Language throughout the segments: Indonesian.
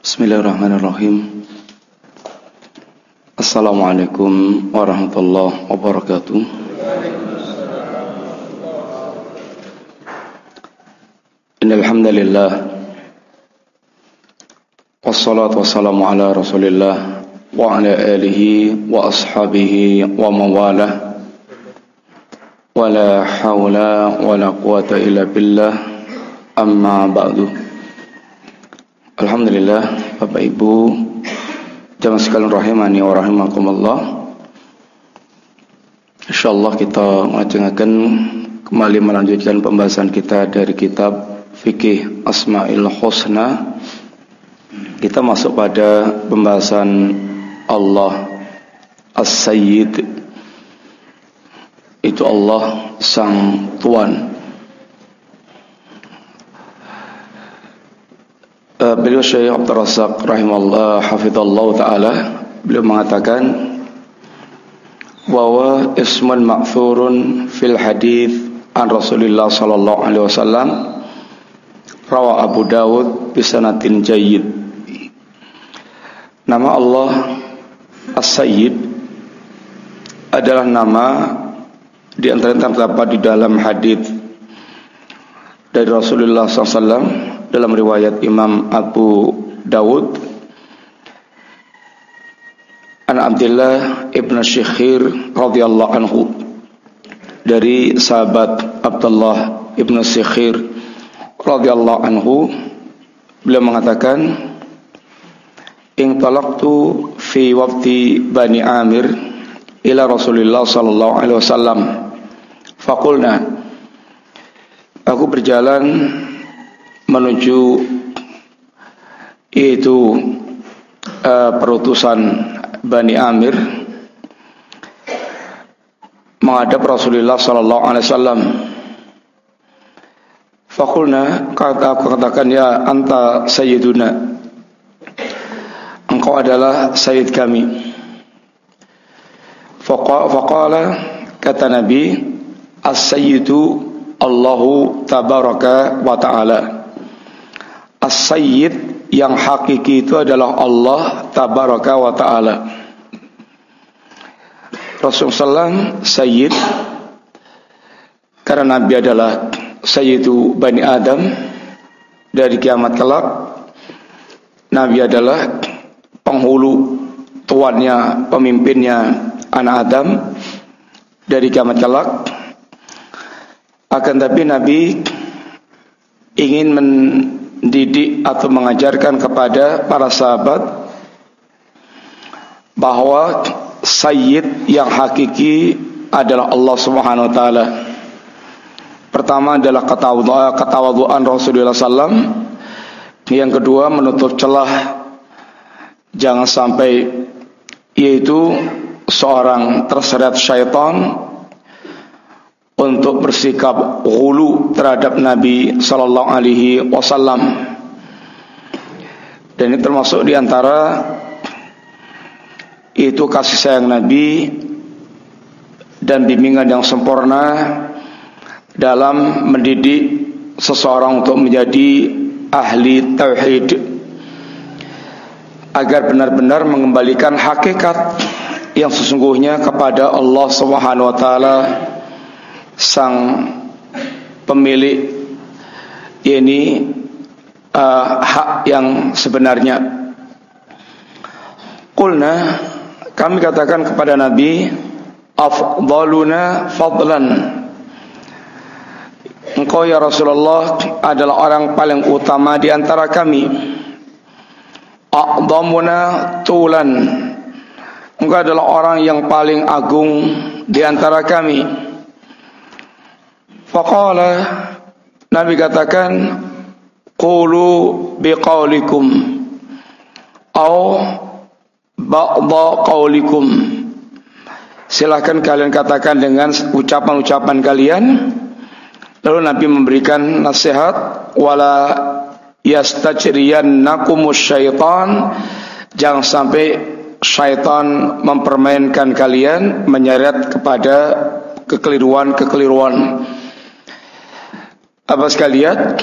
Bismillahirrahmanirrahim. Assalamualaikum warahmatullahi wabarakatuh. Innalhamdulillah Wassalatu wassalamu ala rasulillah Wa ala alihi wa ashabihi wa mawalah Wa la hawla wa la quwata illa billah. Amma ba'du Alhamdulillah Bapak Ibu Jamaah sekalian rahimani wa rahimakumullah. InsyaAllah kita mengajengakan kembali melanjutkan pembahasan kita dari kitab Fikih Asma'il Husna. Kita masuk pada pembahasan Allah As-Sayyid. Itu Allah Sang Tuan Uh, beliau Syekh Abdul Razak rahimahullah hafizallah taala. Beliau mengatakan bahwa ismun ma'thurun fil hadis an Rasulullah sallallahu alaihi wasallam. Rawa Abu Dawud bisanatin jayyid. Nama Allah As-Sayyid adalah nama di antara yang terdapat di dalam hadis dari Rasulullah SAW dalam riwayat Imam Abu Dawud. An Abdullah Ibn Syekhir radhiyallahu anhu dari sahabat Abdullah Ibn Syekhir radhiyallahu anhu beliau mengatakan in talaqtu fi waqti Bani Amir ila Rasulullah sallallahu alaihi wasallam faqulna aku berjalan menuju itu uh, perutusan Bani Amir menghadap Rasulullah sallallahu alaihi wasallam. Fakulna kata aku katakan ya anta sayyiduna. Engkau adalah sayyid kami. Faqala kata Nabi as-sayyidu Allahu tabaraka wa ta'ala. As-Sayyid yang hakiki itu adalah Allah Tabaraka wa Ta'ala. Rasulullah SAW Sayyid Karena Nabi adalah Sayyidu Bani Adam Dari kiamat kelak Nabi adalah penghulu Tuannya, pemimpinnya Anak Adam Dari kiamat kelak. Akan tapi Nabi Ingin men didik atau mengajarkan kepada para sahabat bahwa sayyid yang hakiki adalah Allah Subhanahu wa taala. Pertama adalah ketawaduan Rasulullah sallam. Yang kedua menutup celah jangan sampai yaitu seorang terseret syaitan untuk bersikap hulu terhadap Nabi sallallahu alaihi wasallam. Dan ini termasuk di antara itu kasih sayang Nabi dan bimbingan yang sempurna dalam mendidik seseorang untuk menjadi ahli tauhid agar benar-benar mengembalikan hakikat yang sesungguhnya kepada Allah Subhanahu wa taala sang pemilik ini uh, hak yang sebenarnya. Qulna kami katakan kepada Nabi afdaluna fadlan Engkau ya Rasulullah adalah orang paling utama di antara kami. A'dhamuna tulan. Engkau adalah orang yang paling agung di antara kami. Faqala Nabi katakan Qulu biqaulikum Au Ba'da qaulikum. Silahkan kalian katakan dengan ucapan-ucapan kalian. Lalu Nabi memberikan nasihat Wala yastajriyannakumus syaitan. Jangan sampai syaitan mempermainkan kalian Menyeret kepada kekeliruan-kekeliruan apa sekalian?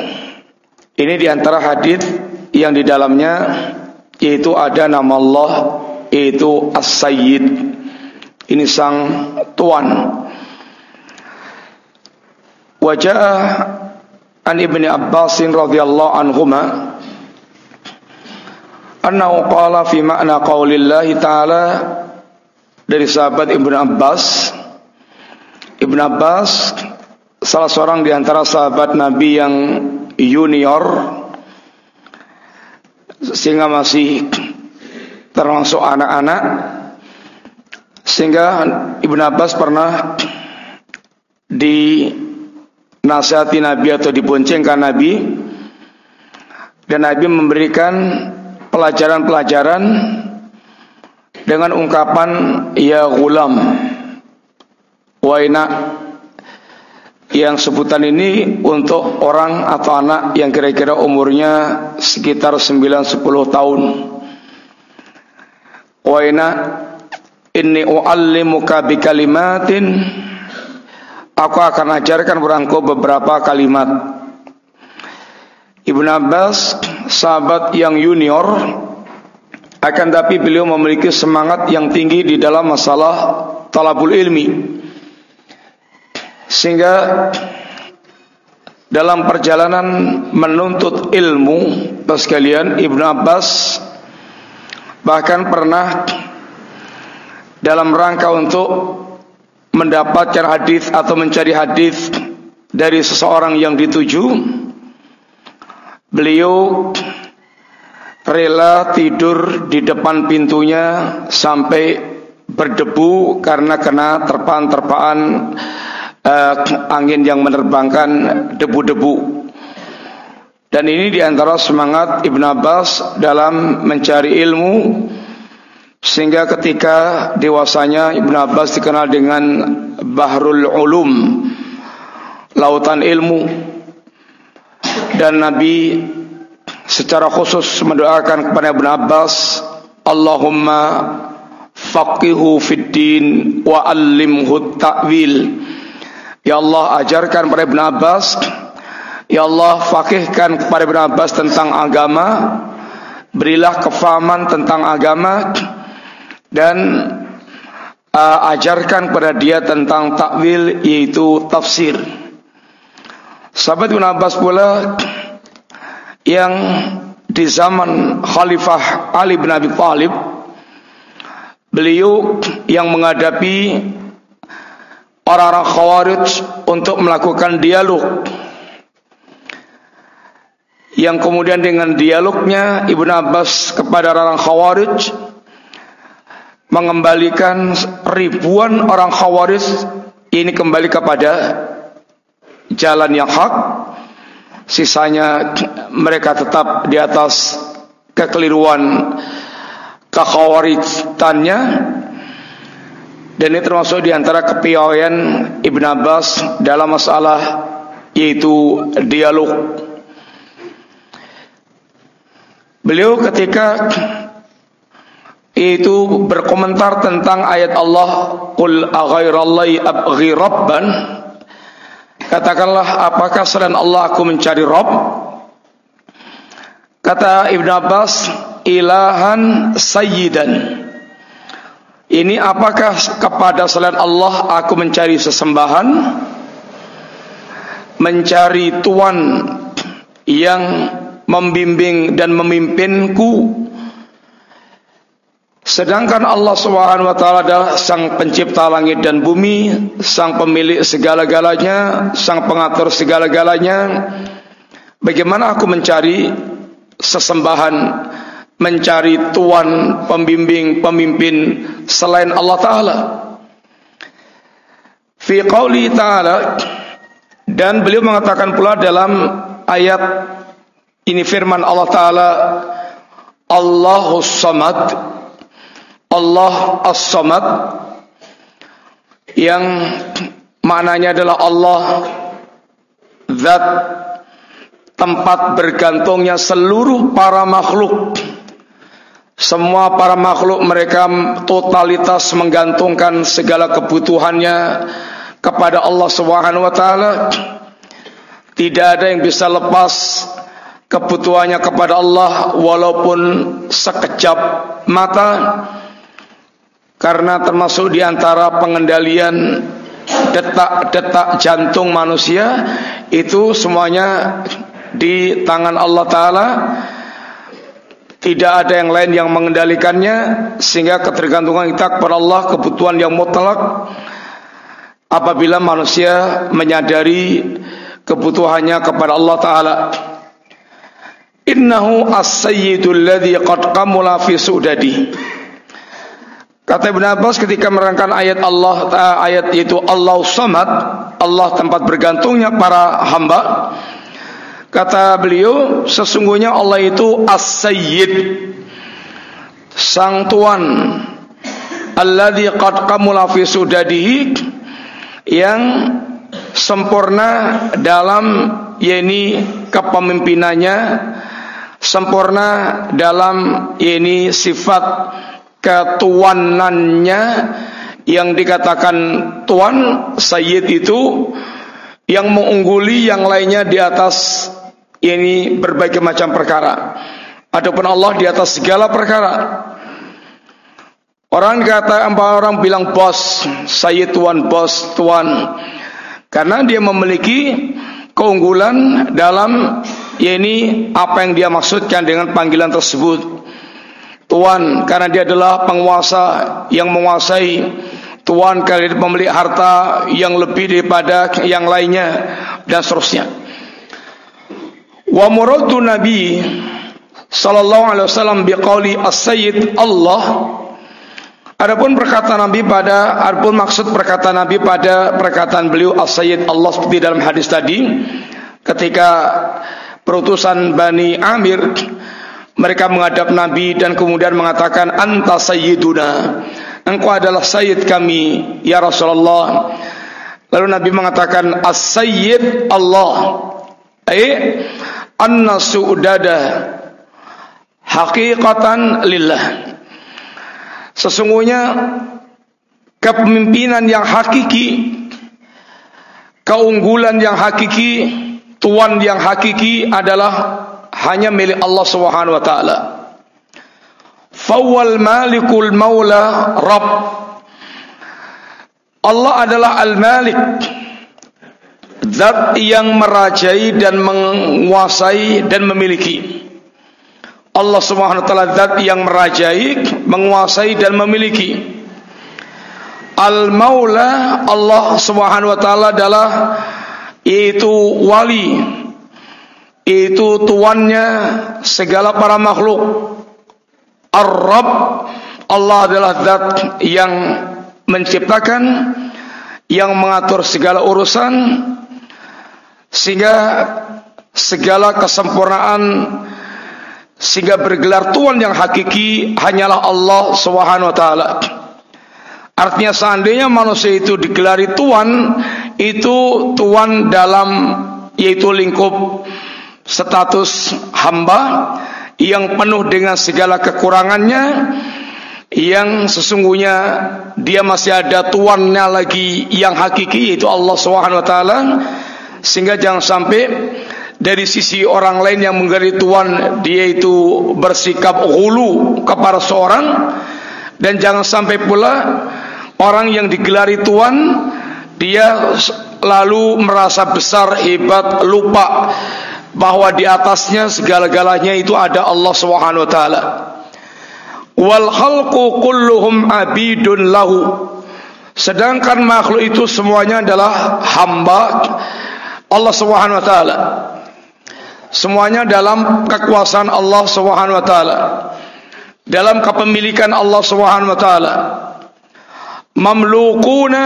Ini di antara hadis yang di dalamnya yaitu ada nama Allah yaitu As-Sayyid. Ini sang tuan. Wajah an ibni Abbas radhiyallahu anhuma annahu qala fi makna qaulillahi ta'ala dari sahabat Ibnu Abbas. Ibnu Abbas salah seorang di antara sahabat Nabi yang junior sehingga masih termasuk anak-anak sehingga Ibnu Abbas pernah di nasihati Nabi atau diboncengkan Nabi dan Nabi memberikan pelajaran-pelajaran dengan ungkapan ya gulam waina yang sebutan ini untuk orang atau anak yang kira-kira umurnya sekitar 9-10 tahun. Waina inni uallimuka bi kalimatin aku akan ajarkan berangko beberapa kalimat. Ibn Abbas sahabat yang junior akan tapi beliau memiliki semangat yang tinggi di dalam masalah talabul ilmi sehingga dalam perjalanan menuntut ilmu sekalian Ibnu Abbas bahkan pernah dalam rangka untuk mendapatkan hadis atau mencari hadis dari seseorang yang dituju beliau rela tidur di depan pintunya sampai berdebu karena kena terpaan-terpaan uh, angin yang menerbangkan debu-debu. Dan ini di antara semangat Ibn Abbas dalam mencari ilmu sehingga ketika dewasanya Ibn Abbas dikenal dengan Bahrul Ulum lautan ilmu dan Nabi secara khusus mendoakan kepada Ibn Abbas Allahumma faqihu fid din wa allimhu ta'wil Ya Allah ajarkan kepada Ibn Abbas. Ya Allah fakihkan kepada Ibn Abbas tentang agama. Berilah kefahaman tentang agama. Dan uh, ajarkan kepada dia tentang takwil yaitu tafsir. Sahabat Ibn Abbas pula Yang di zaman Khalifah Ali bin Abi Thalib Beliau yang menghadapi orang-orang khawarij untuk melakukan dialog. Yang kemudian dengan dialognya Ibnu Abbas kepada orang khawarij mengembalikan ribuan orang khawarij ini kembali kepada jalan yang hak. Sisanya mereka tetap di atas kekeliruan kekhawarijannya dan ini termasuk di antara kepiawaian Ibn Abbas dalam masalah yaitu dialog. Beliau ketika itu berkomentar tentang ayat Allah Qul aghairallahi abghi rabban Katakanlah apakah selain Allah aku mencari Rabb Kata Ibn Abbas Ilahan sayyidan ini apakah kepada selain Allah aku mencari sesembahan Mencari Tuhan yang membimbing dan memimpinku Sedangkan Allah Subhanahu wa taala adalah sang pencipta langit dan bumi, sang pemilik segala-galanya, sang pengatur segala-galanya. Bagaimana aku mencari sesembahan mencari tuan pembimbing pemimpin selain Allah taala. Fi qauli taala dan beliau mengatakan pula dalam ayat ini firman Allah taala Allahus samad Allah as-samad yang maknanya adalah Allah zat tempat bergantungnya seluruh para makhluk semua para makhluk mereka totalitas menggantungkan segala kebutuhannya kepada Allah Subhanahu wa taala. Tidak ada yang bisa lepas kebutuhannya kepada Allah walaupun sekejap mata karena termasuk di antara pengendalian detak-detak jantung manusia itu semuanya di tangan Allah taala tidak ada yang lain yang mengendalikannya sehingga ketergantungan kita kepada Allah kebutuhan yang mutlak apabila manusia menyadari kebutuhannya kepada Allah taala Innahu as-sayyidul ladzi qad qamula fi sudadi. Kata Ibn Abbas ketika merangkan ayat Allah ayat itu Allah Samad, Allah tempat bergantungnya para hamba. Kata beliau, sesungguhnya Allah itu As-Sayyid, Sang Tuan, Alladzi qad qamula fi sudadihi. Yang sempurna dalam yakni kepemimpinannya. Sempurna dalam ini sifat ketuanannya. Yang dikatakan tuan sayyid itu yang mengungguli yang lainnya di atas ini berbagai macam perkara. Adapun Allah di atas segala perkara. Orang kata empat orang bilang bos, sayyid tuan bos tuan. Karena dia memiliki keunggulan dalam ini apa yang dia maksudkan dengan panggilan tersebut. Tuan karena dia adalah penguasa yang menguasai Tuan kali pemilik harta yang lebih daripada yang lainnya dan seterusnya. Wa muradu Nabi sallallahu alaihi wasallam biqauli as-sayyid Allah. Adapun perkataan Nabi pada adapun maksud perkataan Nabi pada perkataan beliau as-sayyid Allah seperti dalam hadis tadi ketika perutusan Bani Amir mereka menghadap Nabi dan kemudian mengatakan anta sayyiduna engkau adalah sayyid kami ya Rasulullah. Lalu Nabi mengatakan as-sayyid Allah. Ay anna su'dada haqiqatan lillah sesungguhnya kepemimpinan yang hakiki keunggulan yang hakiki tuan yang hakiki adalah hanya milik Allah Subhanahu wa taala. Fawwal malikul maula rabb. Allah adalah al-malik. Zat yang merajai dan menguasai dan memiliki. Allah Subhanahu wa taala zat yang merajai, menguasai dan memiliki. Al-Maula Allah Subhanahu wa taala adalah itu wali itu tuannya segala para makhluk Ar-Rabb Allah adalah zat yang menciptakan yang mengatur segala urusan sehingga segala kesempurnaan sehingga bergelar tuan yang hakiki hanyalah Allah Subhanahu wa taala. Artinya seandainya manusia itu digelari tuan, itu tuan dalam yaitu lingkup status hamba yang penuh dengan segala kekurangannya yang sesungguhnya dia masih ada tuannya lagi yang hakiki yaitu Allah Subhanahu wa taala sehingga jangan sampai dari sisi orang lain yang menggelari tuan dia itu bersikap hulu kepada seorang dan jangan sampai pula Orang yang digelari Tuhan dia lalu merasa besar, hebat, lupa bahwa di atasnya segala-galanya itu ada Allah Subhanahu wa taala. Wal khalqu kulluhum abidun lahu. Sedangkan makhluk itu semuanya adalah hamba Allah Subhanahu wa taala. Semuanya dalam kekuasaan Allah Subhanahu wa taala. Dalam kepemilikan Allah Subhanahu wa taala mamlukuna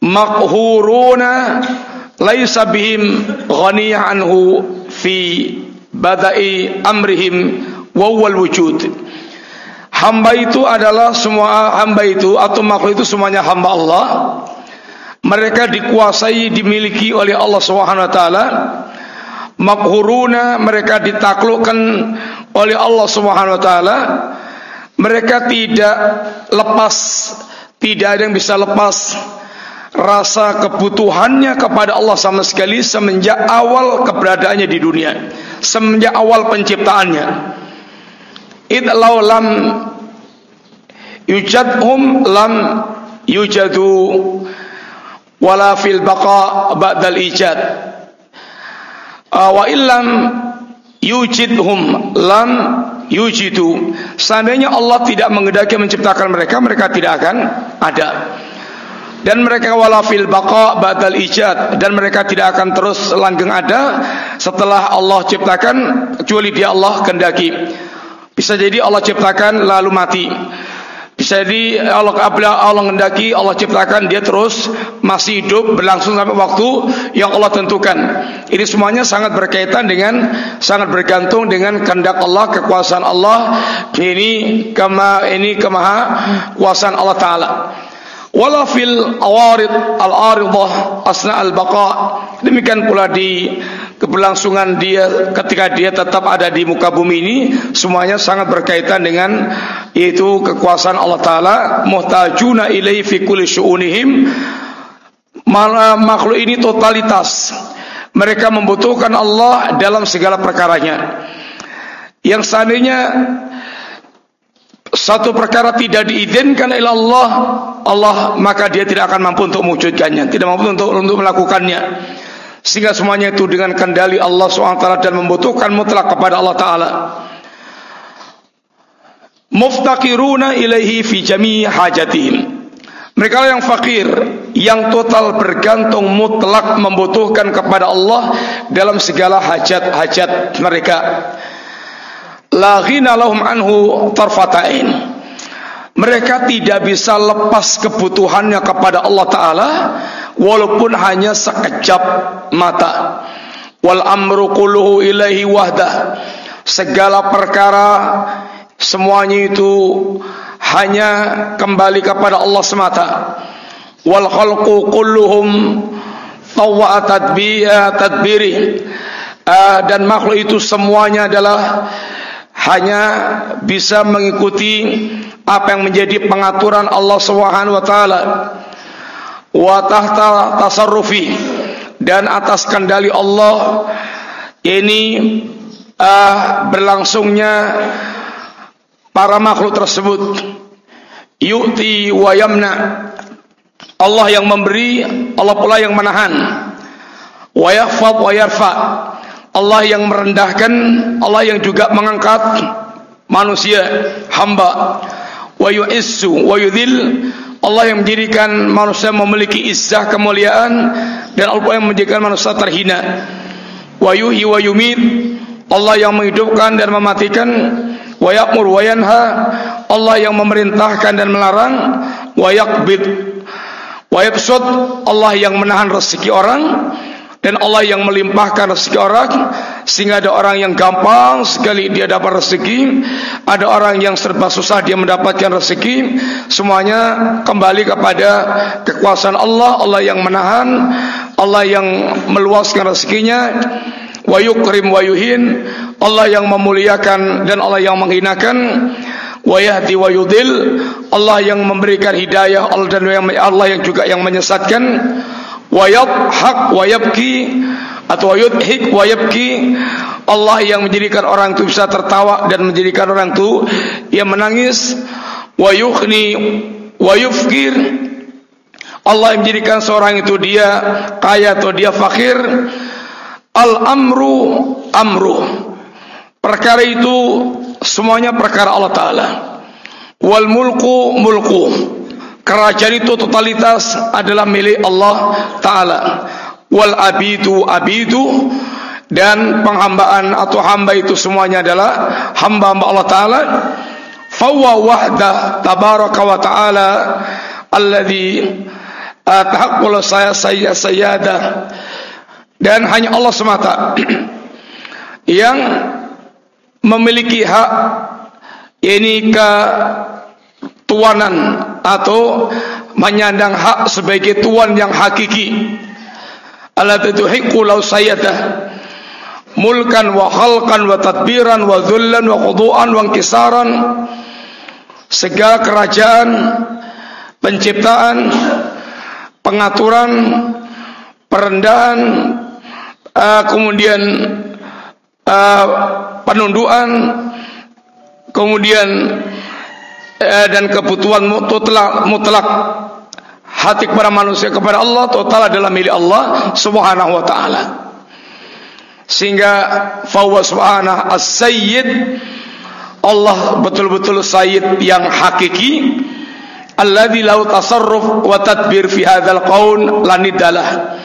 maqhuruna laisa bihim ghaniyah anhu fi badai amrihim wa wujud hamba itu adalah semua hamba itu atau makhluk itu semuanya hamba Allah mereka dikuasai dimiliki oleh Allah Subhanahu wa taala. Makhuruna mereka ditaklukkan oleh Allah Subhanahu wa taala. Mereka tidak lepas tidak ada yang bisa lepas rasa kebutuhannya kepada Allah sama sekali semenjak awal keberadaannya di dunia semenjak awal penciptaannya. Idlau lam yujadhum lam yujadu wala fil baqa ba'dal ijad. Uh, wa illam yujidhum lam yujidu. Seandainya Allah tidak mengendaki menciptakan mereka mereka tidak akan ada. Dan mereka wala fil baqa badal ijad. Dan mereka tidak akan terus langgeng ada setelah Allah ciptakan kecuali dia Allah kendaki bisa jadi Allah ciptakan lalu mati jadi Allah Allah mengendaki Allah ciptakan dia terus masih hidup berlangsung sampai waktu yang Allah tentukan. Ini semuanya sangat berkaitan dengan sangat bergantung dengan kehendak Allah, kekuasaan Allah. Ini kema ini kemaha kuasaan Allah taala wala fil awarid al aridah asna al baqa demikian pula di keberlangsungan dia ketika dia tetap ada di muka bumi ini semuanya sangat berkaitan dengan yaitu kekuasaan Allah taala muhtajuna ilaihi fi kulli syu'unihim. Makhluk ini totalitas. Mereka membutuhkan Allah dalam segala perkaranya. Yang seandainya satu perkara tidak diizinkan oleh Allah, Allah maka dia tidak akan mampu untuk mewujudkannya, tidak mampu untuk untuk melakukannya. Sehingga semuanya itu dengan kendali Allah SWT dan membutuhkan mutlak kepada Allah Taala. Muftaqiruna ilaihi fi jami'i hajatihim. Mereka yang fakir, yang total bergantung mutlak membutuhkan kepada Allah dalam segala hajat-hajat mereka la ghina lahum anhu tarfatain mereka tidak bisa lepas kebutuhannya kepada Allah taala walaupun hanya sekejap mata. Wal amru kulluhu ilaihi wahdah segala perkara semuanya itu hanya kembali kepada Allah semata. Wal khalqu kulluhum tawwa tadbiri uh, dan makhluk itu semuanya adalah hanya bisa mengikuti apa yang menjadi pengaturan Allah Subhanahu wa taala. Wa tahta tasarrufi. Dan atas kendali Allah ini uh, berlangsungnya para makhluk tersebut. Yu'ti wa yamna. Allah yang memberi Allah pula yang menahan. Wa yahfad wa yarfa Allah yang merendahkan, Allah yang juga mengangkat manusia hamba. Wa yu'issu wa yudhil Allah yang menjadikan manusia memiliki izzah kemuliaan dan Allah yang menjadikan manusia terhina. Wa yuhyi wa yumit Allah yang menghidupkan dan mematikan. Wa ya'mur wa yanha Allah yang memerintahkan dan melarang. Wa yaqbid wa yabsud Allah yang menahan rezeki orang dan Allah yang melimpahkan rezeki orang sehingga ada orang yang gampang sekali dia dapat rezeki. Ada orang yang serba susah dia mendapatkan rezeki. Semuanya kembali kepada kekuasaan Allah. Allah yang menahan Allah yang meluaskan rezekinya. Wa yukrim wa yuhin. Allah yang memuliakan dan Allah yang menghinakan. Wa yahdi wa yudil Allah yang memberikan hidayah Allah dan Allah yang juga yang menyesatkan wa yadhak wa yabki atau yudhik wa yabki Allah yang menjadikan orang itu bisa tertawa dan menjadikan orang itu yang menangis. Wa yukhni wa yufkir Allah yang menjadikan seorang itu dia kaya atau dia fakir al amru amru. Perkara itu semuanya perkara Allah taala. Wal mulku mulku kerajaan itu totalitas adalah milik Allah Ta'ala. Wal abidu abidu dan penghambaan atau hamba itu semuanya adalah hamba-hamba Allah Ta'ala. Fawa wahda tabaraka wa ta'ala alladhi tahaqqul saya saya sayyada dan hanya Allah semata yang memiliki hak ini ke tuanan atau menyandang hak sebagai tuan yang hakiki. Ala tuhiqqu law sayyata mulkan wa khalqan wa tadbiran wa dhullan wa khudu'an wa inkisaran. Segala kerajaan penciptaan pengaturan, perendahan, uh, kemudian uh, penunduan, kemudian uh, dan kebutuhan mutlak mutlak hati kepada manusia kepada Allah total adalah milik Allah Subhanahu wa taala. Sehingga fawa subhanahu as-sayyid Allah betul-betul sayyid yang hakiki alladzi lau tasarruf wa tadbir fi hadzal qaun lanidalah.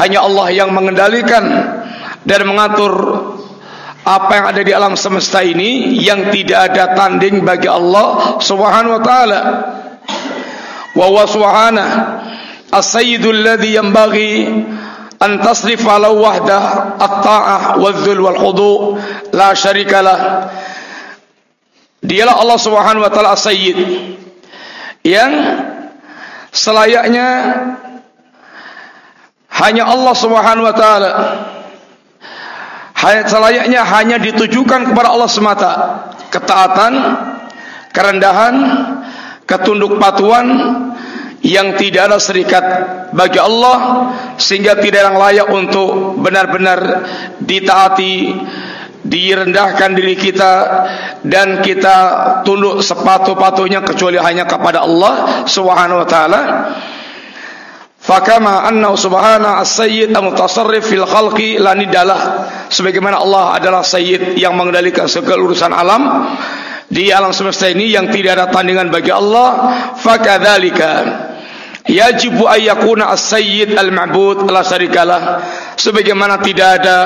Hanya Allah yang mengendalikan dan mengatur apa yang ada di alam semesta ini yang tidak ada tanding bagi Allah Subhanahu wa taala. Wa huwa subhanahu as-sayyidul ladzi yanbaghi an tasrif ala wahdah at-ta'ah wadh-dhul wal khudu la syarika lah. Dialah Allah Subhanahu wa taala sayyid yang selayaknya hanya Allah Subhanahu wa taala selayaknya hanya ditujukan kepada Allah semata. Ketaatan kerendahan ketunduk patuhan yang tidak ada serikat bagi Allah sehingga tidak yang layak untuk benar-benar ditaati direndahkan diri kita dan kita tunduk sepatu-patunya kecuali hanya kepada Allah Subhanahu wa taala Fakama anna subhana as-sayyid al-mutasarrif fil khalqi la nidalah. Sebagaimana Allah adalah sayyid yang mengendalikan segala urusan alam di alam semesta ini yang tidak ada tandingan bagi Allah, fakadzalika yajibu ayyakuna as-sayyid al-ma'bud la syarikalah. Sebagaimana tidak ada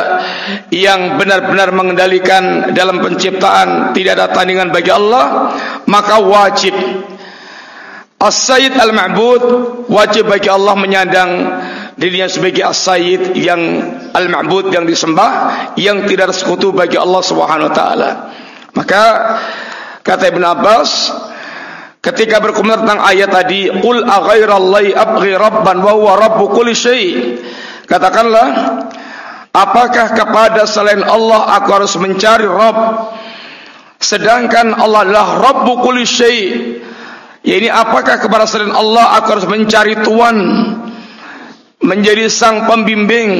yang benar-benar mengendalikan dalam penciptaan, tidak ada tandingan bagi Allah, maka wajib As-Sayyid Al-Ma'bud wajib bagi Allah menyandang dirinya sebagai As-Sayyid yang Al-Ma'bud yang disembah yang tidak ada sekutu bagi Allah Subhanahu wa taala. Maka kata Ibn Abbas ketika berkomentar tentang ayat tadi qul aghairallahi abghi rabban wa huwa rabbu kulli syai katakanlah apakah kepada selain Allah aku harus mencari Rabb sedangkan Allah adalah rabbu kulli syai Ya ini apakah kepada selain Allah aku harus mencari Tuhan menjadi sang pembimbing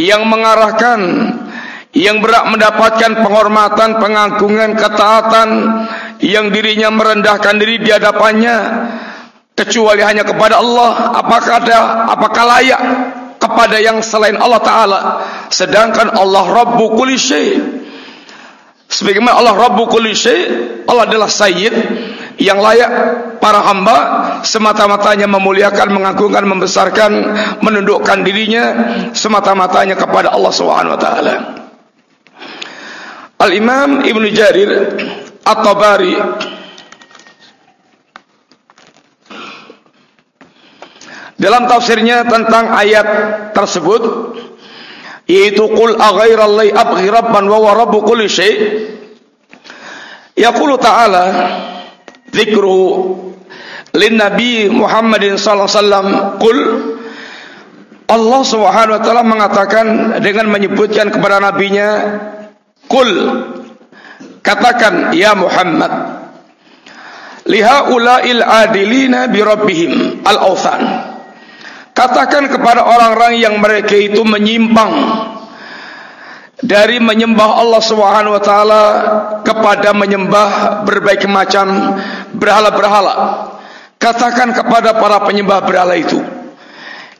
yang mengarahkan yang berhak mendapatkan penghormatan, pengagungan, ketaatan yang dirinya merendahkan diri di hadapannya kecuali hanya kepada Allah? Apakah ada apakah layak kepada yang selain Allah taala? Sedangkan Allah Rabbu kulli syai. Sebagaimana Allah Rabbu kulli syai Allah adalah sayyid yang layak para hamba semata-matanya memuliakan, mengagungkan, membesarkan, menundukkan dirinya semata-matanya kepada Allah Subhanahu wa taala. Al-Imam Ibnu Jarir At-Tabari dalam tafsirnya tentang ayat tersebut yaitu qul aghairallahi abghi rabban wa huwa rabbu kulli syai' yaqulu ta'ala Zikru lin Nabi Muhammadin sallallahu alaihi wasallam. Qul Allah Subhanahu wa taala mengatakan dengan menyebutkan kepada nabinya qul katakan ya Muhammad lihaula'il adilina bi rabbihim al-awthan. Katakan kepada orang-orang yang mereka itu menyimpang dari menyembah Allah Subhanahu wa taala kepada menyembah berbagai macam berhala-berhala. Katakan kepada para penyembah berhala itu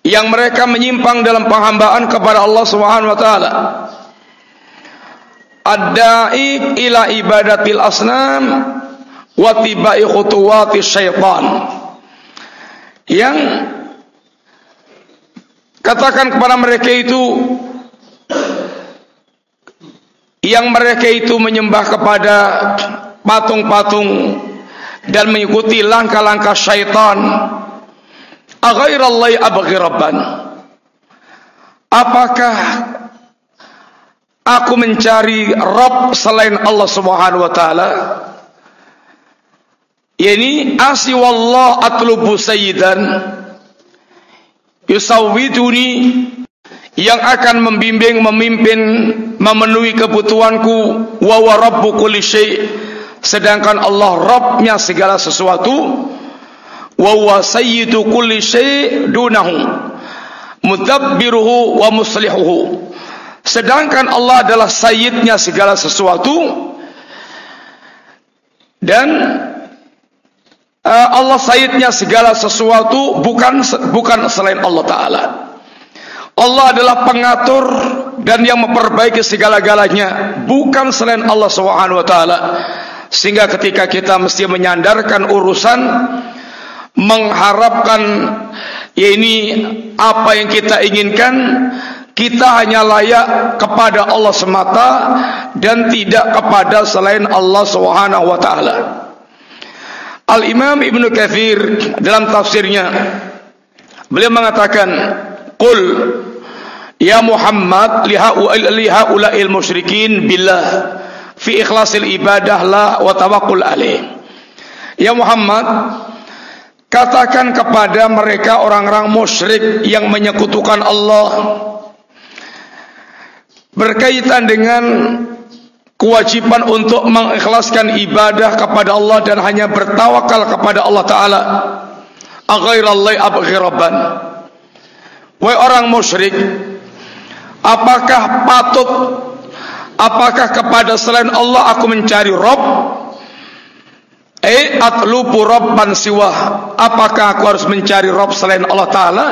yang mereka menyimpang dalam penghambaan kepada Allah Subhanahu wa taala. Ad-da'i ila ibadatil asnam wa tibai khutuwati syaitan. Yang katakan kepada mereka itu yang mereka itu menyembah kepada patung-patung dan mengikuti langkah-langkah syaitan. Aghairallahi abghi rabban. Apakah aku mencari Rabb selain Allah Subhanahu wa taala? Yani asi wallah atlubu sayyidan. Yusawwiduni yang akan membimbing, memimpin, memenuhi kebutuhanku wa wa rabbu sedangkan Allah Rabbnya segala sesuatu wa huwa sayyidu kulli dunahu mudabbiruhu wa muslihuhu. Sedangkan Allah adalah sayyidnya segala sesuatu dan uh, Allah sayyidnya segala sesuatu bukan bukan selain Allah taala Allah adalah pengatur dan yang memperbaiki segala-galanya bukan selain Allah Subhanahu wa taala sehingga ketika kita mesti menyandarkan urusan mengharapkan ya ini apa yang kita inginkan kita hanya layak kepada Allah semata dan tidak kepada selain Allah Subhanahu wa taala. Al Imam Ibnu Katsir dalam tafsirnya beliau mengatakan qul ya Muhammad liha ulail musyrikin billah fi ikhlasil ibadah la wa tawakkul alaih. Ya Muhammad Katakan kepada mereka orang-orang musyrik yang menyekutukan Allah berkaitan dengan kewajiban untuk mengikhlaskan ibadah kepada Allah dan hanya bertawakal kepada Allah taala. Aghairallahi abghi rabban. Wahai orang musyrik, apakah patut apakah kepada selain Allah aku mencari Rabb Eh atlubu rabban siwah. Apakah aku harus mencari Rabb selain Allah Ta'ala?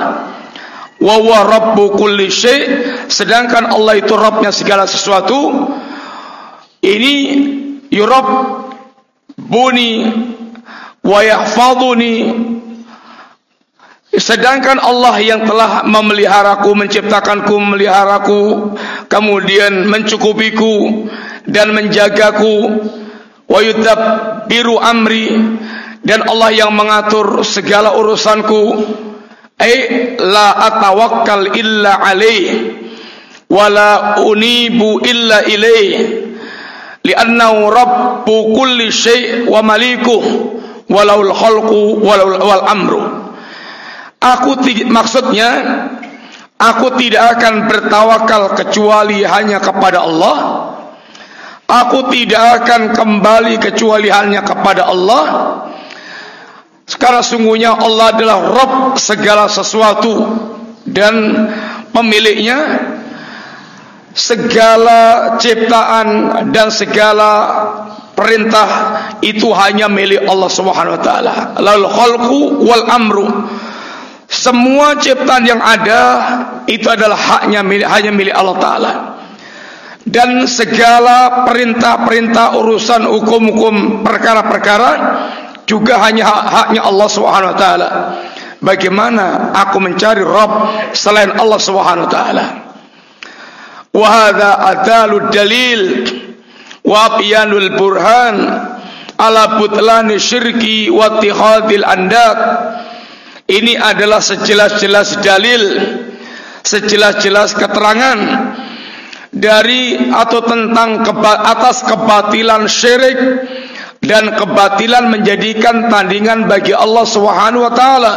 Wa huwa rabbu kulli syai' sedangkan Allah itu Rabbnya segala sesuatu. Ini yurab buni wa yahfaduni sedangkan Allah yang telah memeliharaku menciptakanku memeliharaku kemudian mencukupiku dan menjagaku wa biru amri dan Allah yang mengatur segala urusanku ai la atawakkal illa alaih wala unibu illa ilaih li'annahu rabbu kulli syai' wa malikuh walaul khalqu amru aku maksudnya aku tidak akan bertawakal kecuali hanya kepada Allah. Aku tidak akan kembali kecuali hanya kepada Allah. Sekarang sungguhnya Allah adalah Rabb segala sesuatu Dan pemiliknya. Segala ciptaan dan segala perintah Itu hanya milik Allah subhanahu wa ta'ala. Lalu khalqu wal amru Semua ciptaan yang ada Itu adalah haknya milik, hanya milik Allah ta'ala dan segala perintah-perintah urusan hukum-hukum perkara-perkara juga hanya haknya Allah Subhanahu wa taala. Bagaimana aku mencari Rabb selain Allah Subhanahu wa taala? Wa hadza atalu dalil wa biyanul burhan ala butlani syirki wa andad. Ini adalah sejelas-jelas dalil, sejelas-jelas keterangan dari atau tentang keba, atas kebatilan syirik dan kebatilan menjadikan tandingan bagi Allah Subhanahu wa taala.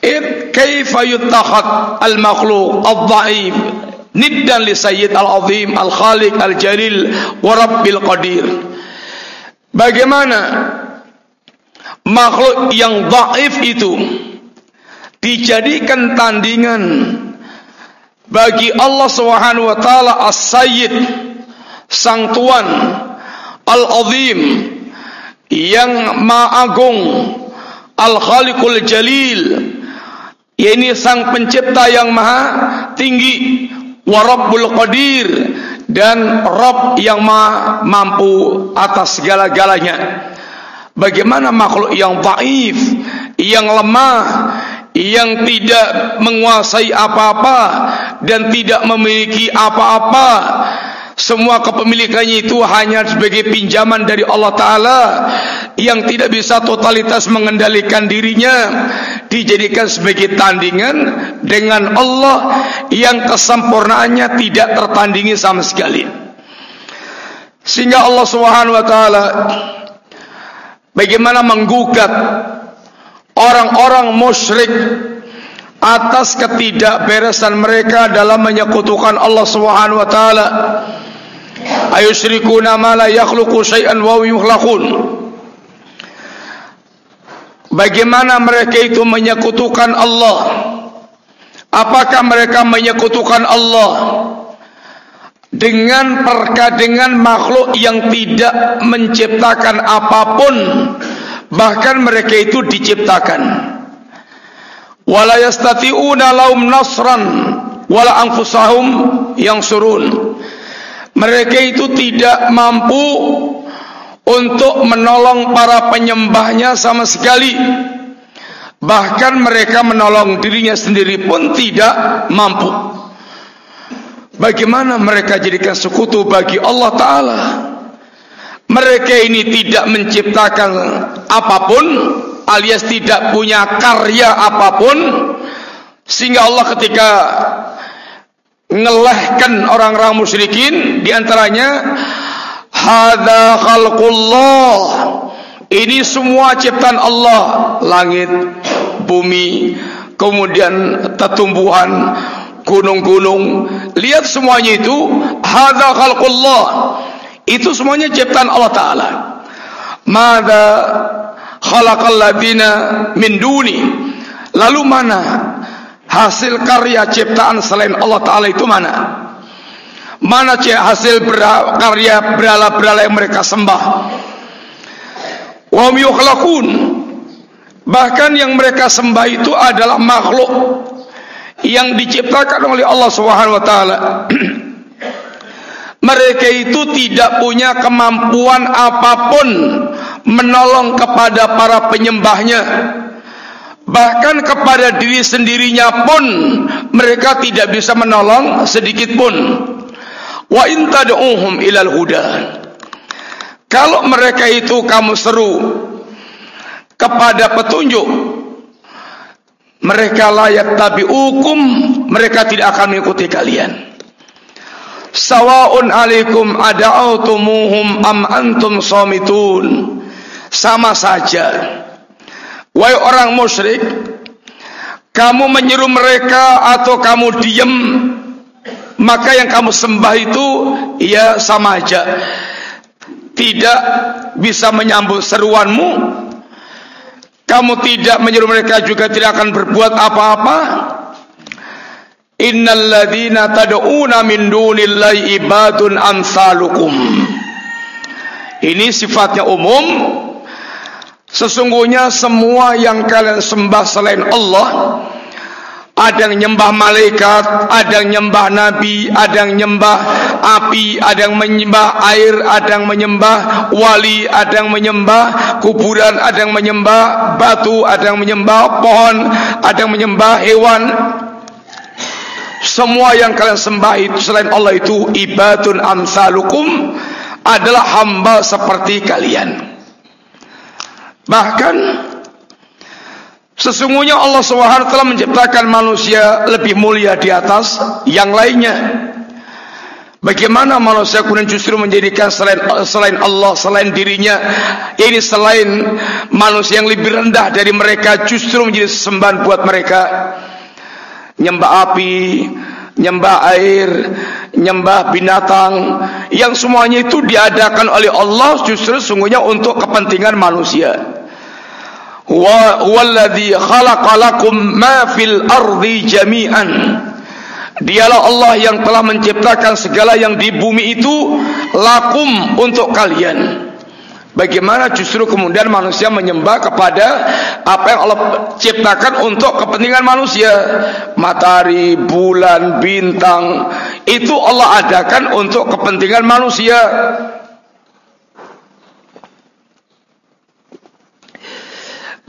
Id kaifa yuttakhad al makhluq al dhaif niddan li sayyid al azim al khaliq al jalil wa rabbil qadir. Bagaimana makhluk yang dhaif itu dijadikan tandingan bagi Allah Subhanahu wa taala As-Sayyid Sang Tuan Al-Azim yang Maha Agung Al-Khaliqul Jalil ini sang pencipta yang maha tinggi wa Rabbul Qadir dan Rabb yang maha mampu atas segala-galanya bagaimana makhluk yang taif yang lemah yang tidak menguasai apa-apa dan tidak memiliki apa-apa. Semua kepemilikannya itu hanya sebagai pinjaman dari Allah Ta'ala yang tidak bisa totalitas mengendalikan dirinya. Dijadikan sebagai tandingan dengan Allah yang kesempurnaannya tidak tertandingi sama sekali. Sehingga Allah Subhanahu Wa Ta'ala bagaimana menggugat orang-orang musyrik atas ketidakberesan mereka dalam menyekutukan Allah Subhanahu wa taala. Ayusyrikuna ma la yakhluqu syai'an wa yukhlaqun. bagaimana mereka itu menyekutukan Allah apakah mereka menyekutukan Allah dengan perka dengan makhluk yang tidak menciptakan apa pun bahkan mereka itu diciptakan. Wala yastati'una nasran wala anfusahum yang surun mereka itu tidak mampu untuk menolong para penyembahnya sama sekali. Bahkan mereka menolong dirinya sendiri pun tidak mampu bagaimana mereka jadikan sekutu bagi Allah Ta'ala? Mereka ini tidak menciptakan apa pun alias tidak punya karya apa pun sehingga Allah ketika ngelehkan orang-orang musyrikin di antaranya Hada khalqullah. Ini semua ciptaan Allah Langit, bumi Kemudian tetumbuhan Gunung-gunung. Lihat semuanya itu. Hada khalqullah. Itu semuanya ciptaan Allah Ta'ala. Mada khalaqal ladina min duni. Lalu mana Hasil karya ciptaan selain Allah Ta'ala itu mana? Mana hasil karya berala-berala yang mereka sembah? Wa yukhlaqun. Bahkan yang mereka sembah itu adalah makhluk yang diciptakan oleh Allah Subhanahu wa taala. mereka itu tidak punya kemampuan apa pun menolong kepada para penyembahnya. Bahkan kepada diri sendirinya pun mereka tidak bisa menolong sedikit pun wa in tad'uhum ilal huda kalau mereka itu kamu seru kepada petunjuk mereka layak tabi hukum mereka tidak akan mengikuti kalian. Sawaun alaikum ada'autumuhum am antum samitun. Sama saja. Wahai orang musyrik kamu menyeru mereka atau kamu diam maka yang kamu sembah itu ya sama aja. Tidak bisa menyambut seruanmu kamu tidak menyuruh mereka juga tidak akan berbuat apa-apa. Innal ladzina tad'una min dunillahi ibadun amsalukum. Ini sifatnya umum. Sesungguhnya semua yang kalian sembah selain Allah ada yang nyembah malaikat, ada yang nyembah nabi, ada yang nyembah api, ada yang menyembah air, ada yang menyembah wali, ada yang menyembah kuburan, ada yang menyembah batu, ada yang menyembah pohon, ada yang menyembah hewan. Semua yang kalian sembah itu selain Allah itu ibadun amsalukum adalah hamba seperti kalian. Bahkan Sesungguhnya Allah SWT telah menciptakan manusia lebih mulia di atas yang lainnya. Bagaimana manusia kemudian justru menjadikan selain selain Allah, selain dirinya, ini selain manusia yang lebih rendah dari mereka justru menjadi sesembahan buat mereka. Nyembah api, nyembah air, nyembah binatang, yang semuanya itu diadakan oleh Allah justru sungguhnya untuk kepentingan manusia wa walladhi khalaqalakum ma fil ardi jami'an. Dialah Allah yang telah menciptakan segala yang di bumi itu lakum untuk kalian. Bagaimana justru kemudian manusia menyembah kepada apa yang Allah ciptakan untuk kepentingan manusia? Matahari, bulan, bintang itu Allah adakan untuk kepentingan manusia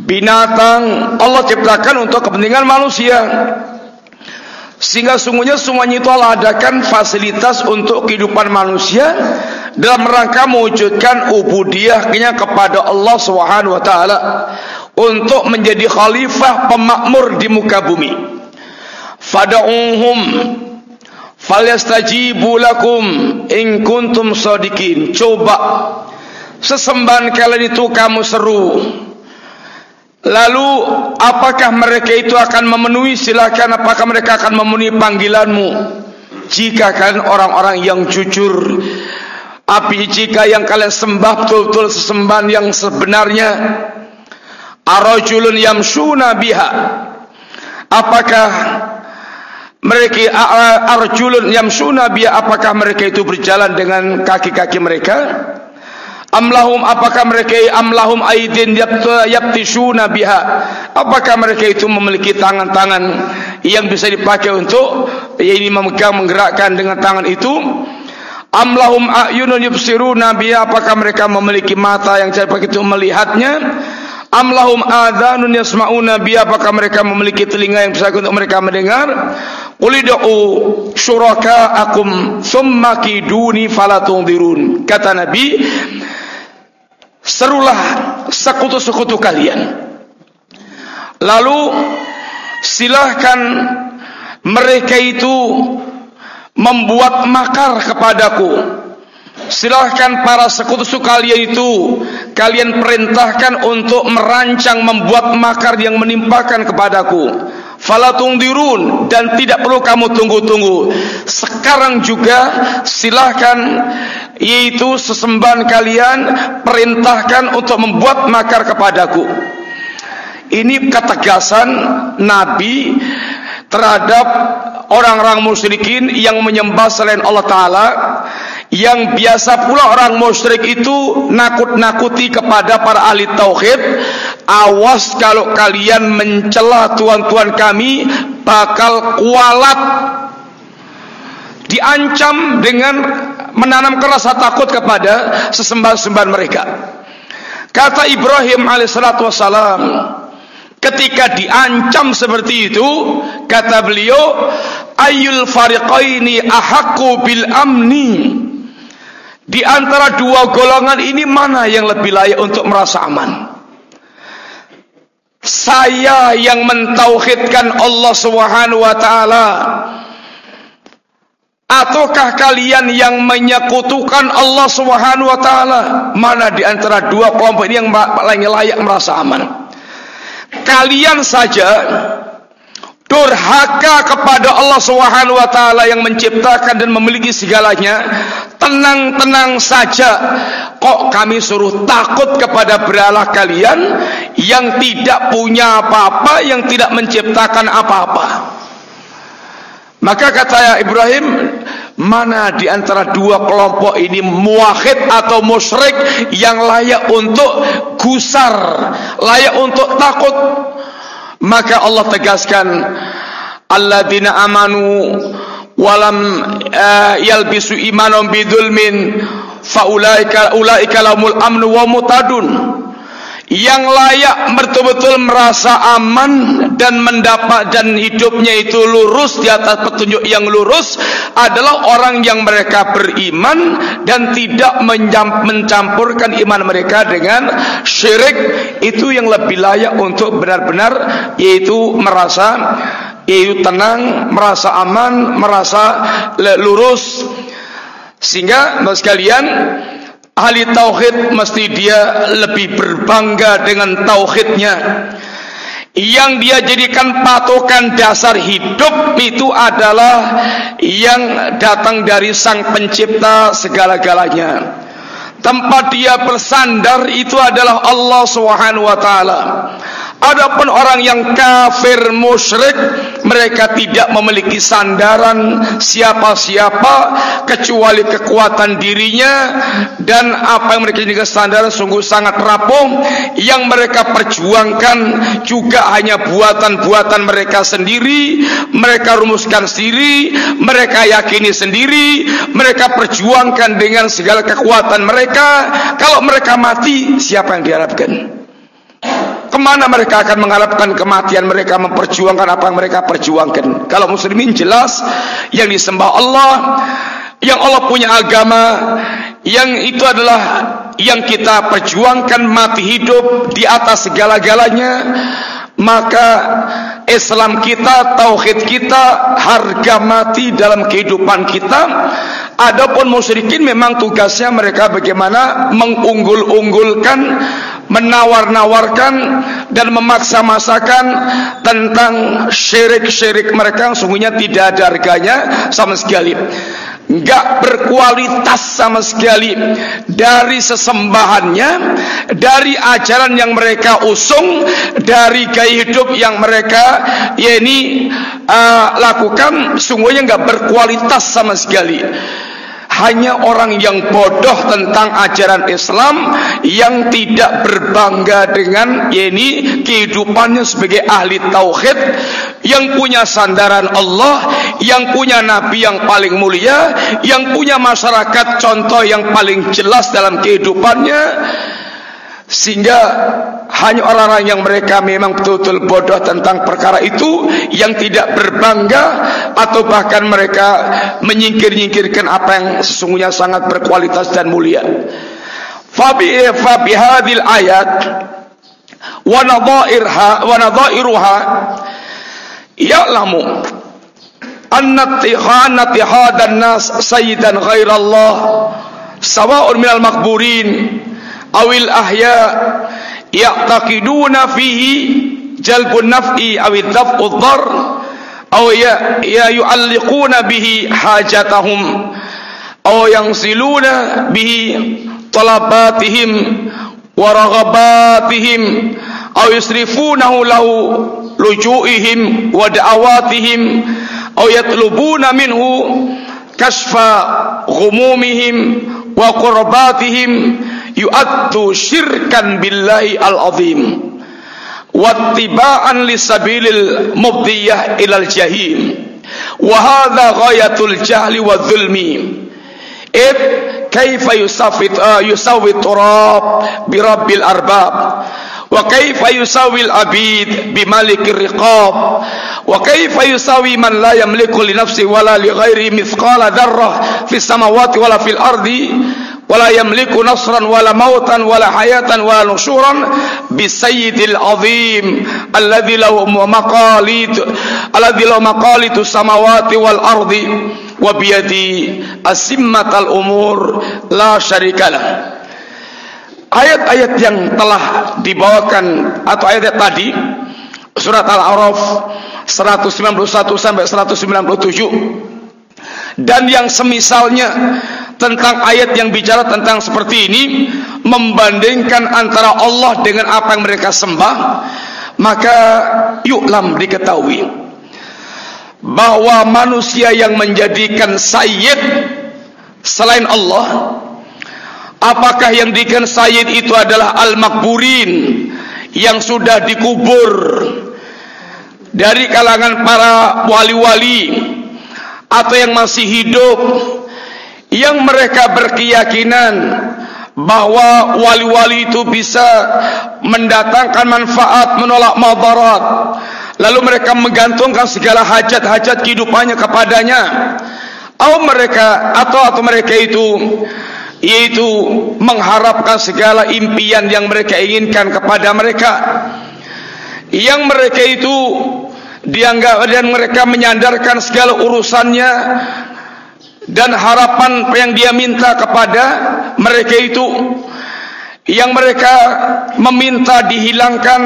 binatang Allah ciptakan untuk kepentingan manusia. Sehingga sungguhnya semuanya itu Allah adakan fasilitas untuk kehidupan manusia dalam rangka mewujudkan ubudiyahnya kepada Allah Subhanahu wa taala untuk menjadi khalifah pemakmur di muka bumi. Fad'uhum falyastajibu lakum in kuntum shadiqin coba sesembahan kalian itu kamu seru Lalu apakah mereka itu akan memenuhi? Silakan apakah mereka akan memenuhi panggilanmu? Jika kalian orang-orang yang jujur api jika yang kalian sembah betul-betul sesembahan yang sebenarnya arajulun yamshuna biha. Apakah mereka arjulun yamshuna biha? Apakah mereka itu berjalan dengan kaki-kaki mereka amlahum apakah mereka amlahum aidin yaptishuna biha? Apakah mereka itu memiliki tangan-tangan yang bisa dipakai untuk ini memegang menggerakkan dengan tangan itu? Amlahum ayunun yubsiruna biha? Apakah mereka memiliki mata yang cara itu melihatnya? Amlahum adhanun yasma'una biha? Apakah mereka memiliki telinga yang bisa untuk mereka mendengar? Qulidu syuraka'akum thumma kiduni falatundirun kata Nabi serulah sekutu-sekutu kalian. Lalu silahkan mereka itu membuat makar kepadaku. Silahkan para sekutu-sekutu kalian itu kalian perintahkan untuk merancang membuat makar yang menimpakan kepadaku falatung dirun dan tidak perlu kamu tunggu-tunggu. Sekarang juga silahkan yaitu sesembahan kalian perintahkan untuk membuat makar kepadaku. Ini ketegasan Nabi terhadap orang-orang musyrikin yang menyembah selain Allah Ta'ala yang biasa pula orang musyrik itu nakut-nakuti kepada para ahli tauhid awas kalau kalian mencela tuan-tuan kami bakal kualat diancam dengan menanam rasa takut kepada sesembahan-sembahan mereka. Kata Ibrahim alaihissalatu wassalam, ketika diancam seperti itu, kata beliau, ayul fariqaini ahaqqu bil amni. Di antara dua golongan ini mana yang lebih layak untuk merasa aman? Saya yang mentauhidkan Allah Subhanahu wa taala Ataukah kalian yang menyekutukan Allah Subhanahu wa taala? Mana di antara dua kelompok ini yang paling layak merasa aman? Kalian saja durhaka kepada Allah Subhanahu wa taala yang menciptakan dan memiliki segalanya. Tenang-tenang saja. Kok kami suruh takut kepada beralah kalian yang tidak punya apa-apa, yang tidak menciptakan apa-apa? Maka kata Ibrahim, mana di antara dua kelompok ini muwahhid atau musyrik yang layak untuk gusar, layak untuk takut? Maka Allah tegaskan, alladzina amanu walam uh, yalbisu imanom bidulmin faulaika ulaika lamul amnu wa mutadun yang layak betul-betul merasa aman dan mendapat dan hidupnya itu lurus di atas petunjuk yang lurus adalah orang yang mereka beriman dan tidak mencampurkan iman mereka dengan syirik. Itu yang lebih layak untuk benar-benar yaitu merasa yaitu tenang, merasa aman, merasa lurus. Sehingga sekalian ahli tauhid mesti dia lebih berbangga dengan tauhidnya yang dia jadikan patokan dasar hidup itu adalah yang datang dari sang pencipta segala-galanya. Tempat dia bersandar itu adalah Allah Subhanahu wa taala. Adapun orang yang kafir musyrik mereka tidak memiliki sandaran siapa-siapa kecuali kekuatan dirinya. Dan apa yang mereka jadikan sandaran sungguh sangat rapuh. Yang mereka perjuangkan juga hanya buatan-buatan mereka sendiri. Mereka rumuskan sendiri. Mereka yakini sendiri. Mereka perjuangkan dengan segala kekuatan mereka. Kalau mereka mati siapa yang diharapkan Ke mana mereka akan mengharapkan kematian mereka memperjuangkan apa yang mereka perjuangkan? Kalau muslimin jelas yang disembah Allah, yang Allah punya agama, yang itu adalah yang kita perjuangkan mati hidup di atas segala-galanya, maka Islam kita, tauhid kita, harga mati dalam kehidupan kita. Adapun musyrikin memang tugasnya mereka bagaimana mengunggul-unggulkan menawar-nawarkan dan memaksa-masakan tentang syirik-syirik mereka yang sungguhnya tidak ada harganya sama sekali. Enggak berkualitas sama sekali dari sesembahannya, dari ajaran yang mereka usung, dari gaya hidup yang mereka ya ini uh, lakukan, sungguhnya enggak berkualitas sama sekali hanya orang yang bodoh tentang ajaran Islam yang tidak berbangga dengan ini kehidupannya sebagai ahli tauhid yang punya sandaran Allah yang punya nabi yang paling mulia yang punya masyarakat contoh yang paling jelas dalam kehidupannya sehingga hanya orang-orang yang mereka memang betul-betul bodoh tentang perkara itu yang tidak berbangga atau bahkan mereka menyingkir-nyingkirkan apa yang sesungguhnya sangat berkualitas dan mulia. Fabi hadil ayat wa nadhairha wa nadhairuha ya'lamu anna tihanati hadan nas sayyidan ghairallah sawa'un minal makburin awil ahya ya'taqiduna fihi jalbun naf'i awid daf'u dhar أو ي... يعلقون به حاجاتهم أو ينزلون به طلباتهم ورغباتهم أو يصرفونه له لجوئهم ودعواتهم أو يطلبون منه كشف غمومهم وقرباتهم يؤدوا شركا بالله العظيم. Wattiba'an lisabilil mubdiyah ilal jahim wa hadha ghayatul jahli wa dhulmi id kaifa yusawwit uh, yusawwit turab bi rabbil arbab wa kaifa yusawwil abid bi malikir riqab wa kaifa yusawi man la yamliku li nafsi wala li ghairi wala yamliku nasran wala mautan wala hayatan wala nusyuran bisayyidil azim alladzi lahu maqalid alladzi lahu maqalitu samawati wal ardi wa biyadi asimmatal umur. La syarikalah ayat-ayat yang telah dibawakan atau -ayat tadi surat Al-A'raf 191 sampai 197 dan yang semisalnya tentang ayat yang bicara tentang seperti ini membandingkan antara Allah dengan apa yang mereka sembah maka yuklam diketahui bahwa manusia yang menjadikan sayyid selain Allah apakah yang dijadikan sayyid itu adalah al-makburin yang sudah dikubur dari kalangan para wali-wali atau yang masih hidup yang mereka berkeyakinan bahwa wali-wali itu bisa mendatangkan manfaat menolak madarat. Lalu mereka menggantungkan segala hajat-hajat kehidupannya kepadanya. Atau mereka atau atau mereka itu yaitu mengharapkan segala impian yang mereka inginkan kepada mereka. Yang mereka itu dianggap dan mereka menyandarkan segala urusannya dan harapan yang dia minta kepada mereka itu yang mereka meminta dihilangkan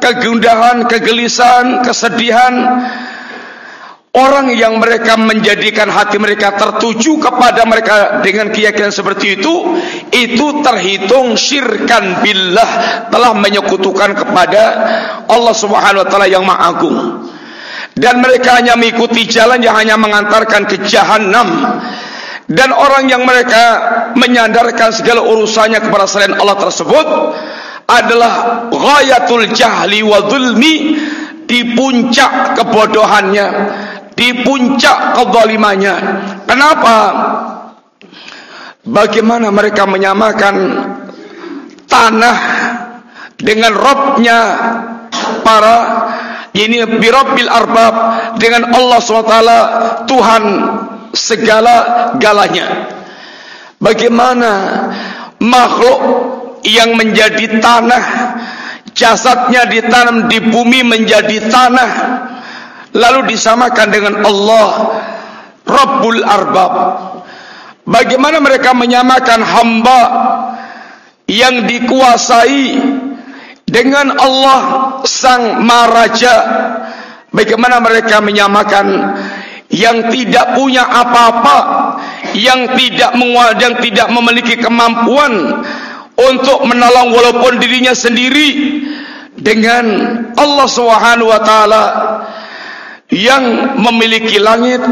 kegundahan, kegelisahan, kesedihan orang yang mereka menjadikan hati mereka tertuju kepada mereka dengan keyakinan seperti itu itu terhitung syirkan billah telah menyekutukan kepada Allah Subhanahu wa taala yang Maha Agung dan mereka hanya mengikuti jalan yang hanya mengantarkan ke jahanam dan orang yang mereka menyandarkan segala urusannya kepada selain Allah tersebut adalah ghayatul jahli wa zulmi di puncak kebodohannya di puncak kezalimannya. Kenapa? Bagaimana mereka menyamakan tanah dengan robnya para ini birabbil arbab. Dengan Allah SWT Tuhan segala galanya. Bagaimana makhluk yang menjadi tanah jasadnya ditanam di bumi menjadi tanah lalu disamakan dengan Allah Rabbul Arbab. Bagaimana mereka menyamakan hamba yang dikuasai dengan Allah sang Maharaja bagaimana mereka menyamakan yang tidak punya apa-apa yang tidak yang tidak memiliki kemampuan untuk menolong walaupun dirinya sendiri dengan Allah Subhanahu wa taala yang memiliki langit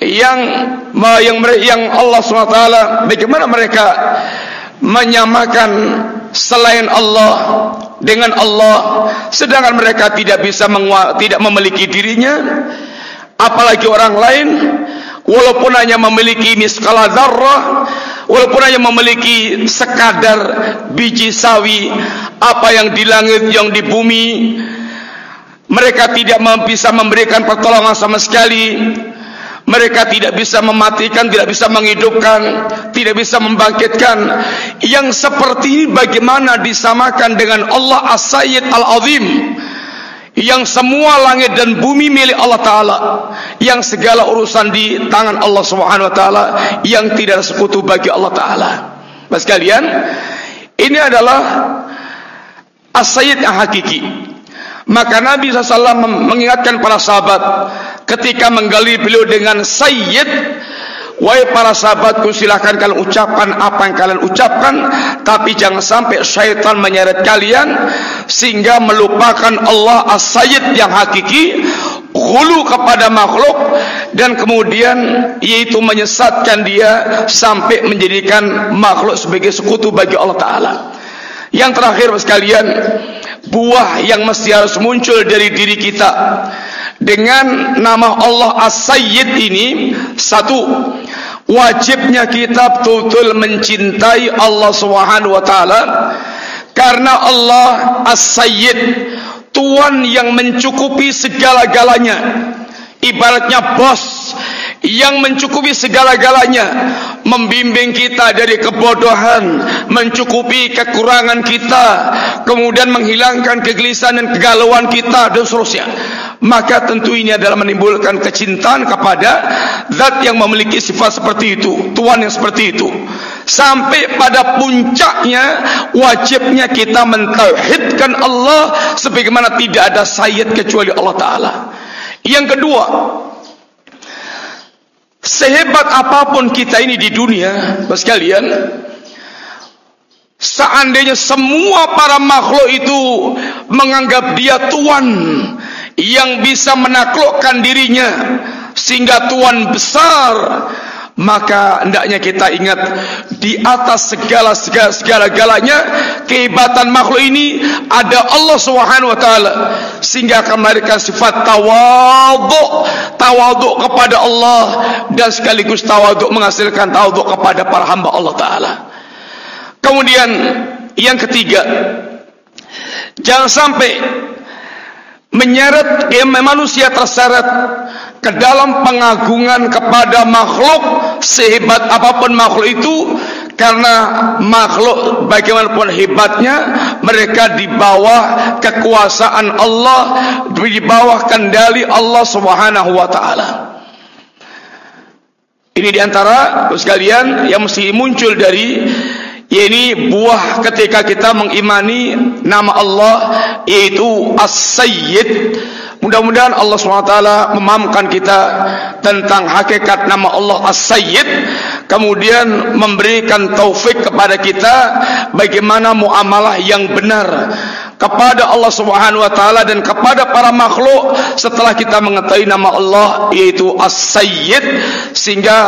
yang yang yang Allah SWT bagaimana mereka menyamakan selain Allah dengan Allah sedangkan mereka tidak bisa tidak memiliki dirinya apalagi orang lain walaupun hanya memiliki miskala zarrah walaupun hanya memiliki sekadar biji sawi apa yang di langit yang di bumi mereka tidak bisa memberikan pertolongan sama sekali mereka tidak bisa mematikan, tidak bisa menghidupkan, tidak bisa membangkitkan. Yang seperti bagaimana disamakan dengan Allah As-Sayyid Al-Azim. Yang semua langit dan bumi milik Allah Ta'ala. Yang segala urusan di tangan Allah Subhanahu Wa Ta'ala. Yang tidak sekutu bagi Allah Ta'ala. Mas kalian, ini adalah As-Sayyid yang hakiki. Maka Nabi SAW mengingatkan para sahabat ketika menggali beliau dengan Sayyid Wahai para sahabatku silahkan kalian ucapkan apa yang kalian ucapkan Tapi jangan sampai syaitan menyeret kalian Sehingga melupakan Allah as-sayyid yang hakiki Hulu kepada makhluk Dan kemudian yaitu menyesatkan dia Sampai menjadikan makhluk sebagai sekutu bagi Allah Ta'ala. Yang terakhir sekalian Buah yang mesti harus muncul dari diri kita dengan nama Allah As-Sayyid ini satu wajibnya kita betul-betul mencintai Allah taala. Karena Allah As-Sayyid tuan yang mencukupi segala-galanya. Ibaratnya bos yang mencukupi segala-galanya membimbing kita dari kebodohan mencukupi kekurangan kita kemudian menghilangkan kegelisahan dan kegalauan kita dan seterusnya. Maka tentu ini adalah menimbulkan kecintaan kepada zat yang memiliki sifat seperti itu Tuhan yang seperti itu. Sampai pada puncaknya wajibnya kita mentauhidkan Allah sebagaimana tidak ada sayyid kecuali Allah Ta'ala. Yang kedua Sehebat apa pun kita ini di dunia, Mas kalian, seandainya semua para makhluk itu menganggap dia tuan yang bisa menaklukkan dirinya sehingga tuan besar maka hendaknya kita ingat di atas segala segala segala galanya kehebatan makhluk ini ada Allah Subhanahu wa taala sehingga akan melahirkan sifat tawadhu tawadhu kepada Allah dan sekaligus tawadhu menghasilkan tawadhu kepada para hamba Allah taala. Kemudian yang ketiga jangan sampai menyeret ya, manusia terseret ke dalam pengagungan kepada makhluk sehebat apapun makhluk itu karena makhluk bagaimanapun hebatnya mereka di bawah kekuasaan Allah di bawah kendali Allah Subhanahu wa taala. Ini diantara sekalian yang mesti muncul dari ini buah ketika kita mengimani nama Allah yaitu As-Sayyid. Mudah-mudahan Allah SWT memahamkan kita tentang hakikat nama Allah As-Sayyid Kemudian memberikan taufik kepada kita bagaimana muamalah yang benar kepada Allah Subhanahu wa taala dan kepada para makhluk setelah kita mengetahui nama Allah yaitu As-Sayyid sehingga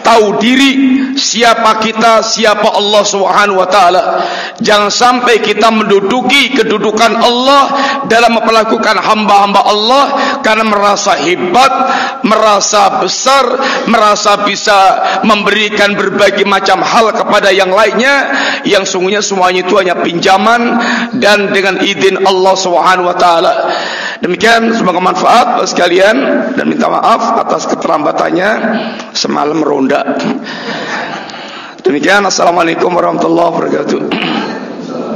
tahu diri siapa kita siapa Allah Subhanahu wa taala. Jangan sampai kita menduduki kedudukan Allah dalam melakukan hamba-hamba Allah karena merasa hebat merasa besar merasa bisa memberikan berbagai macam hal kepada yang lainnya yang sungguhnya semuanya itu hanya pinjaman dan dengan izin Allah Subhanahu wa taala. Demikian semoga manfaat bagi sekalian dan minta maaf atas keterlambatannya semalam ronda. Demikian assalamualaikum warahmatullahi wabarakatuh.